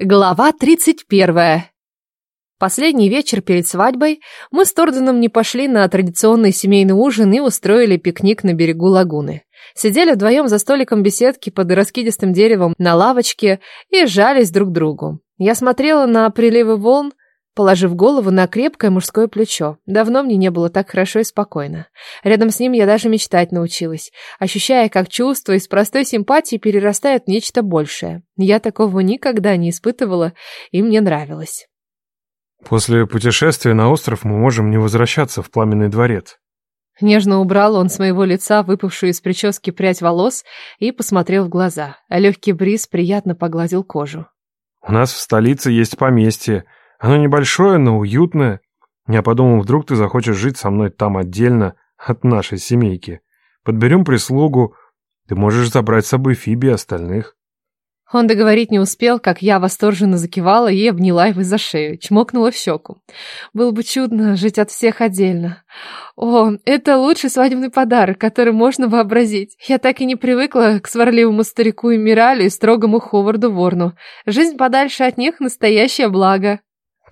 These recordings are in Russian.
Глава 31. Последний вечер перед свадьбой мы с Торденом не пошли на традиционный семейный ужин и устроили пикник на берегу лагуны. Сидели вдвоем за столиком беседки под раскидистым деревом на лавочке и жались друг другу. Я смотрела на приливы волн, положив голову на крепкое мужское плечо. Давно мне не было так хорошо и спокойно. Рядом с ним я даже мечтать научилась, ощущая, как чувства из простой симпатии перерастают в нечто большее. Я такого никогда не испытывала, и мне нравилось. После путешествия на остров мы можем не возвращаться в пламенный дворец. Нежно убрал он с моего лица выпавшую из прически прядь волос и посмотрел в глаза, а легкий бриз приятно погладил кожу. У нас в столице есть поместье, оно небольшое, но уютное. Я подумал, вдруг ты захочешь жить со мной там отдельно от нашей семейки. Подберем прислугу. Ты можешь забрать с собой Фиби и остальных. Он договорить не успел, как я восторженно закивала и обняла его за шею, чмокнула в щеку. Было бы чудно жить от всех отдельно. О, это лучший свадебный подарок, который можно вообразить. Я так и не привыкла к сварливому старику Эмиралю и строгому Ховарду Ворну. Жизнь подальше от них — настоящее благо.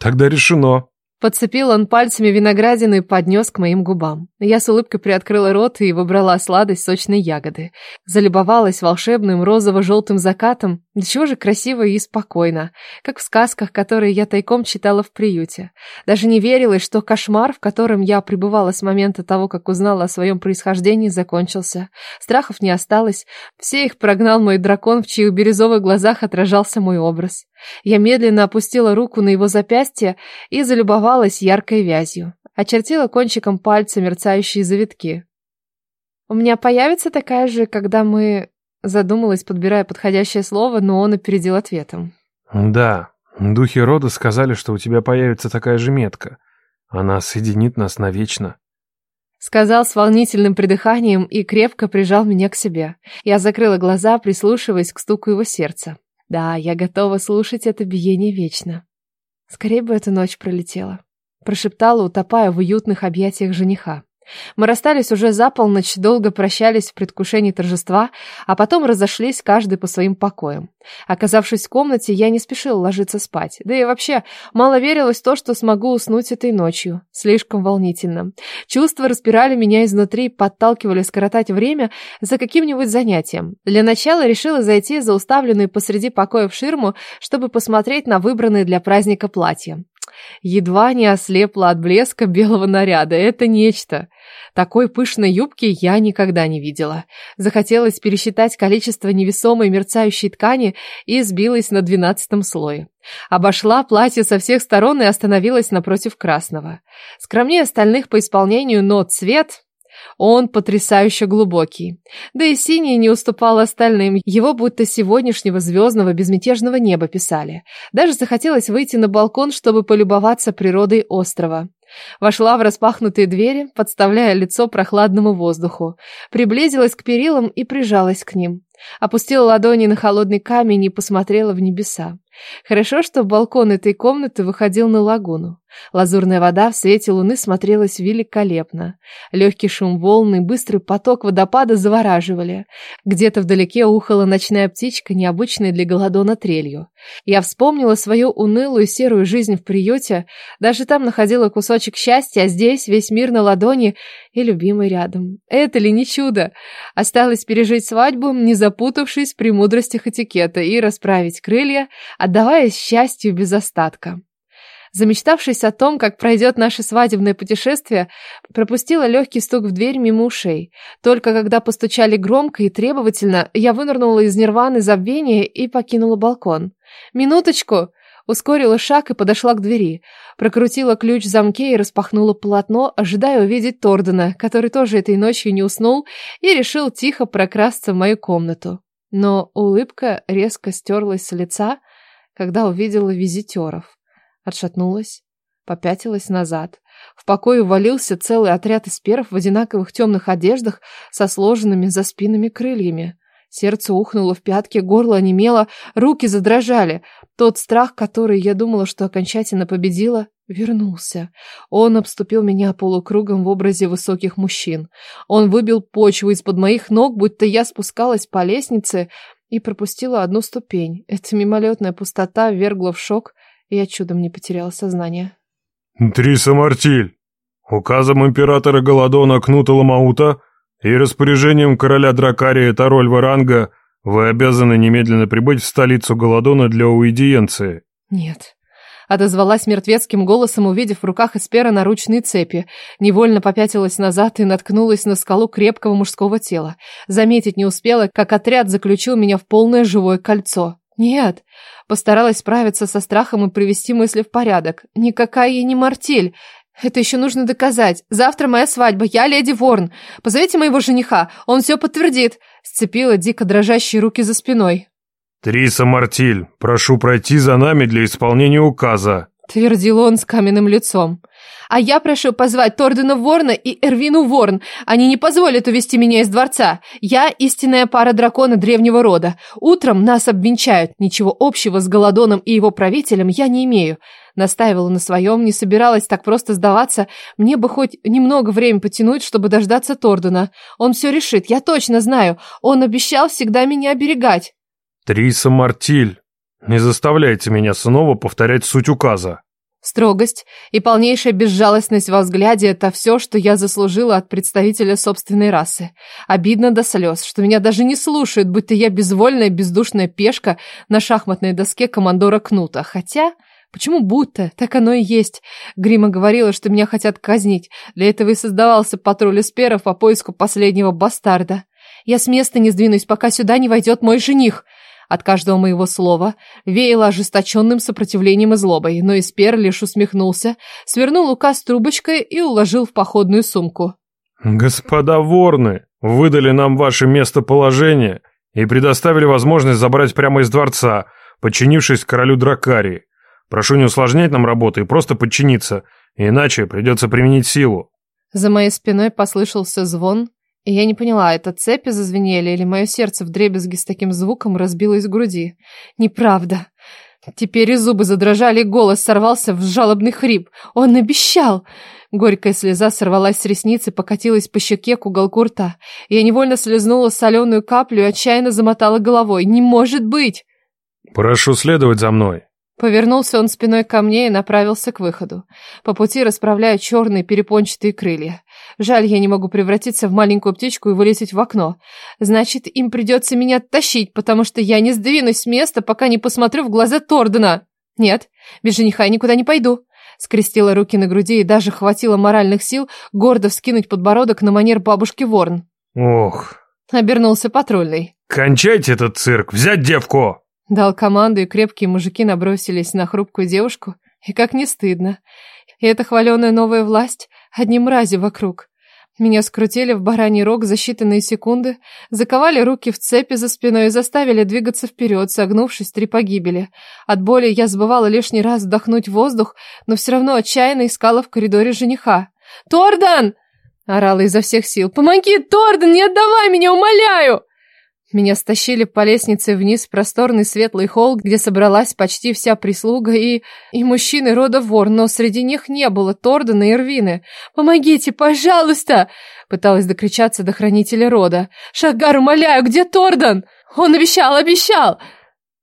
Тогда решено. Подцепил он пальцами виноградину и поднес к моим губам. Я с улыбкой приоткрыла рот и выбрала сладость сочной ягоды. Залюбовалась волшебным розово-желтым закатом. Да чего же красиво и спокойно, как в сказках, которые я тайком читала в приюте. Даже не верилось, что кошмар, в котором я пребывала с момента того, как узнала о своем происхождении, закончился. Страхов не осталось. Все их прогнал мой дракон, в чьих бирюзовых глазах отражался мой образ. Я медленно опустила руку на его запястье и залюбовалась яркой вязью. Очертила кончиком пальца мерцающие завитки. «У меня появится такая же, когда мы...» Задумалась, подбирая подходящее слово, но он опередил ответом. «Да, духи рода сказали, что у тебя появится такая же метка. Она соединит нас навечно». Сказал с волнительным придыханием и крепко прижал меня к себе. Я закрыла глаза, прислушиваясь к стуку его сердца. Да, я готова слушать это биение вечно. Скорее бы эта ночь пролетела. Прошептала, утопая в уютных объятиях жениха. Мы расстались уже за полночь, долго прощались в предвкушении торжества, а потом разошлись каждый по своим покоям. Оказавшись в комнате, я не спешила ложиться спать. Да и вообще, мало верилось в то, что смогу уснуть этой ночью. Слишком волнительно. Чувства распирали меня изнутри, подталкивали скоротать время за каким-нибудь занятием. Для начала решила зайти за уставленную посреди покоя в ширму, чтобы посмотреть на выбранные для праздника платья. Едва не ослепла от блеска белого наряда. Это нечто. Такой пышной юбки я никогда не видела. Захотелось пересчитать количество невесомой мерцающей ткани и сбилась на двенадцатом слое. Обошла платье со всех сторон и остановилась напротив красного. Скромнее остальных по исполнению, но цвет он потрясающе глубокий. Да и синий не уступал остальным, его будто сегодняшнего звездного безмятежного неба писали. Даже захотелось выйти на балкон, чтобы полюбоваться природой острова. Вошла в распахнутые двери, подставляя лицо прохладному воздуху. Приблизилась к перилам и прижалась к ним. Опустила ладони на холодный камень и посмотрела в небеса. Хорошо, что балкон этой комнаты выходил на лагуну. Лазурная вода в свете луны смотрелась великолепно. Легкий шум волны, быстрый поток водопада завораживали. Где-то вдалеке ухала ночная птичка, необычная для голодона трелью. Я вспомнила свою унылую серую жизнь в приюте. Даже там находила кусочек счастья, а здесь весь мир на ладони и любимый рядом. Это ли не чудо? Осталось пережить свадьбу, не запутавшись в премудростях этикета, и расправить крылья, отдаваясь счастью без остатка. Замечтавшись о том, как пройдет наше свадебное путешествие, пропустила легкий стук в дверь мимо ушей. Только когда постучали громко и требовательно, я вынырнула из нирваны забвения и покинула балкон. «Минуточку!» Ускорила шаг и подошла к двери. Прокрутила ключ в замке и распахнула полотно, ожидая увидеть Тордена, который тоже этой ночью не уснул и решил тихо прокрасться в мою комнату. Но улыбка резко стерлась с лица, когда увидела визитеров. Отшатнулась, попятилась назад. В покое увалился целый отряд эсперов в одинаковых темных одеждах со сложенными за спинами крыльями. Сердце ухнуло в пятки, горло онемело, руки задрожали. Тот страх, который я думала, что окончательно победила, вернулся. Он обступил меня полукругом в образе высоких мужчин. Он выбил почву из-под моих ног, будто я спускалась по лестнице, и пропустила одну ступень. Эта мимолетная пустота вергла в шок, и я чудом не потеряла сознание. «Триса Мартиль, указом императора Голодона Кнута Ламаута и распоряжением короля Дракария Тароль Варанга вы обязаны немедленно прибыть в столицу Голодона для уидиенции». «Нет, Отозвалась мертвецким голосом, увидев в руках Эспера наручные цепи. Невольно попятилась назад и наткнулась на скалу крепкого мужского тела. Заметить не успела, как отряд заключил меня в полное живое кольцо. Нет, постаралась справиться со страхом и привести мысли в порядок. Никакая я не мартель. Это еще нужно доказать. Завтра моя свадьба, я леди Ворн. Позовите моего жениха, он все подтвердит. Сцепила дико дрожащие руки за спиной. «Триса Мартиль, прошу пройти за нами для исполнения указа», — твердил он с каменным лицом. «А я прошу позвать Тордена Ворна и Эрвину Ворн. Они не позволят увести меня из дворца. Я истинная пара дракона древнего рода. Утром нас обвенчают. Ничего общего с Голодоном и его правителем я не имею». Настаивала на своем, не собиралась так просто сдаваться. Мне бы хоть немного времени потянуть, чтобы дождаться Тордена. Он все решит, я точно знаю. Он обещал всегда меня оберегать. «Триса Мартиль, не заставляйте меня снова повторять суть указа». Строгость и полнейшая безжалостность во взгляде – это все, что я заслужила от представителя собственной расы. Обидно до слез, что меня даже не слушают, будто я безвольная бездушная пешка на шахматной доске командора Кнута. Хотя, почему будто? Так оно и есть. Грима говорила, что меня хотят казнить. Для этого и создавался патруль эсперов по поиску последнего бастарда. Я с места не сдвинусь, пока сюда не войдет мой жених – от каждого моего слова веяло ожесточенным сопротивлением и злобой, но Испер лишь усмехнулся, свернул указ трубочкой и уложил в походную сумку. «Господа ворны, выдали нам ваше местоположение и предоставили возможность забрать прямо из дворца, подчинившись королю Дракарии. Прошу не усложнять нам работу и просто подчиниться, иначе придется применить силу». За моей спиной послышался звон, я не поняла, это цепи зазвенели или мое сердце в дребезги с таким звуком разбилось в груди. Неправда. Теперь и зубы задрожали, и голос сорвался в жалобный хрип. Он обещал! Горькая слеза сорвалась с ресницы, покатилась по щеке к уголку рта. Я невольно слезнула соленую каплю и отчаянно замотала головой. «Не может быть!» «Прошу следовать за мной», Повернулся он спиной ко мне и направился к выходу. По пути расправляя черные перепончатые крылья. Жаль, я не могу превратиться в маленькую птичку и вылететь в окно. Значит, им придется меня тащить, потому что я не сдвинусь с места, пока не посмотрю в глаза Тордена. Нет, без жениха я никуда не пойду. Скрестила руки на груди и даже хватило моральных сил гордо вскинуть подбородок на манер бабушки Ворн. Ох. Обернулся патрульный. Кончайте этот цирк, взять девку! Дал команду, и крепкие мужики набросились на хрупкую девушку. И как не стыдно. И эта хваленая новая власть одни мрази вокруг. Меня скрутили в бараний рог за считанные секунды, заковали руки в цепи за спиной и заставили двигаться вперед, согнувшись три погибели. От боли я забывала лишний раз вдохнуть воздух, но все равно отчаянно искала в коридоре жениха. «Тордан!» — орала изо всех сил. «Помоги, Тордан, не отдавай меня, умоляю!» Меня стащили по лестнице вниз в просторный светлый холл, где собралась почти вся прислуга и... и мужчины рода вор, но среди них не было Тордена и Ирвины. «Помогите, пожалуйста!» Пыталась докричаться до хранителя рода. «Шагар, умоляю, где Торден? Он обещал, обещал!»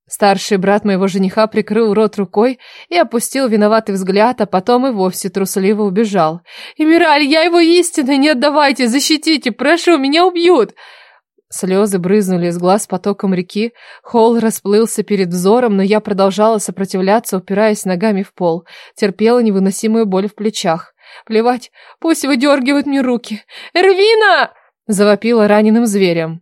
Старший брат моего жениха прикрыл рот рукой и опустил виноватый взгляд, а потом и вовсе трусливо убежал. «Эмираль, я его истинный, не отдавайте, защитите, прошу, меня убьют!» Слезы брызнули из глаз потоком реки, холл расплылся перед взором, но я продолжала сопротивляться, упираясь ногами в пол, терпела невыносимую боль в плечах. Плевать, пусть выдергивают мне руки. «Эрвина!» — завопила раненым зверем.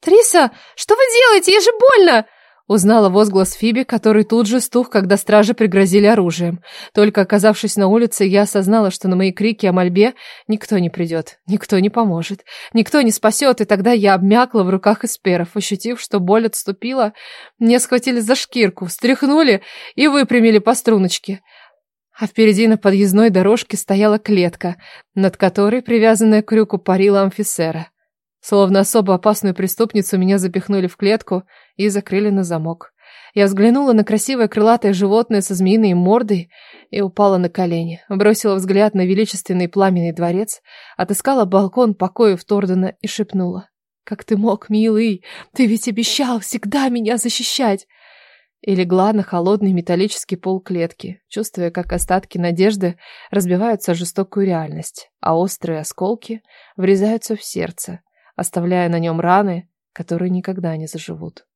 «Триса, что вы делаете? Я же больно!» Узнала возглас Фиби, который тут же стух, когда стражи пригрозили оружием. Только оказавшись на улице, я осознала, что на мои крики о мольбе никто не придет, никто не поможет, никто не спасет, и тогда я обмякла в руках эсперов, ощутив, что боль отступила. Мне схватили за шкирку, встряхнули и выпрямили по струночке. А впереди на подъездной дорожке стояла клетка, над которой, привязанная к крюку, парила амфисера. Словно особо опасную преступницу меня запихнули в клетку и закрыли на замок. Я взглянула на красивое крылатое животное со змеиной мордой и упала на колени. Бросила взгляд на величественный пламенный дворец, отыскала балкон покоев Тордена и шепнула. Как ты мог, милый? Ты ведь обещал всегда меня защищать. И легла на холодный металлический пол клетки, чувствуя, как остатки надежды разбиваются о жестокую реальность, а острые осколки врезаются в сердце, оставляя на нем раны, которые никогда не заживут.